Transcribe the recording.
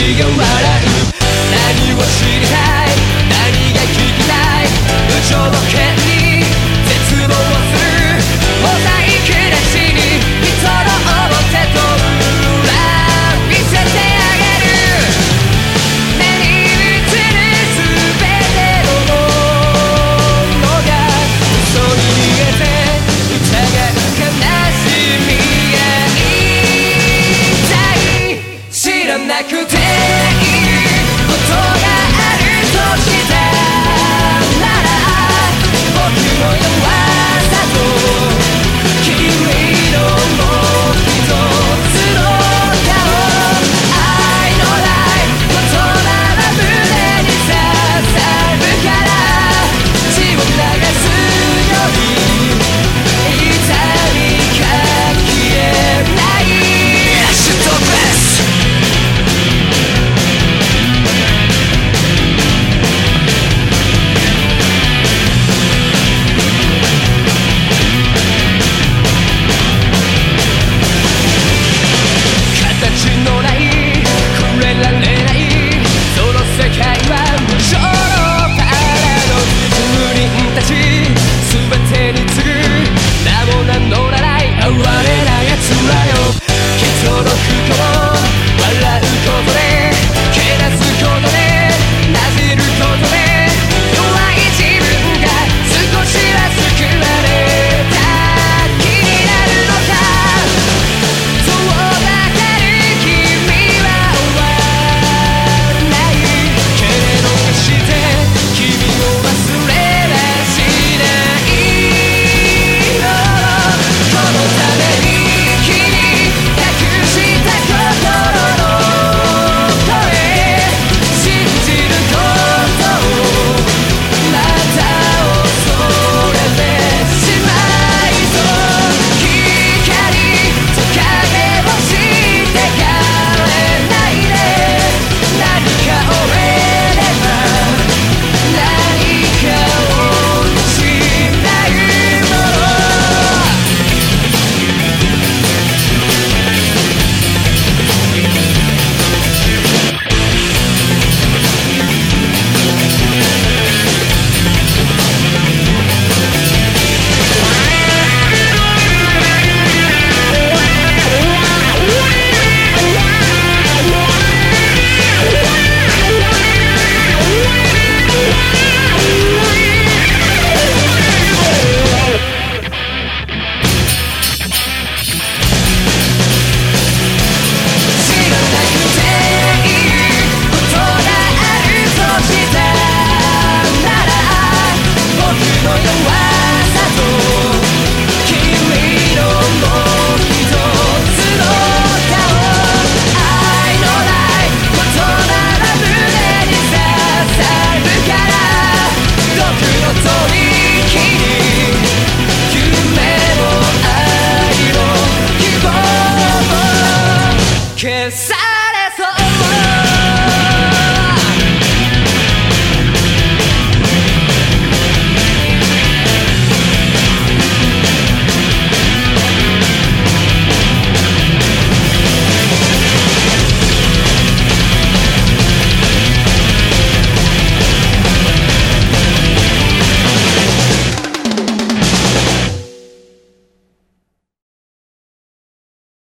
が笑う。何を知りたい。何が聞きたい。無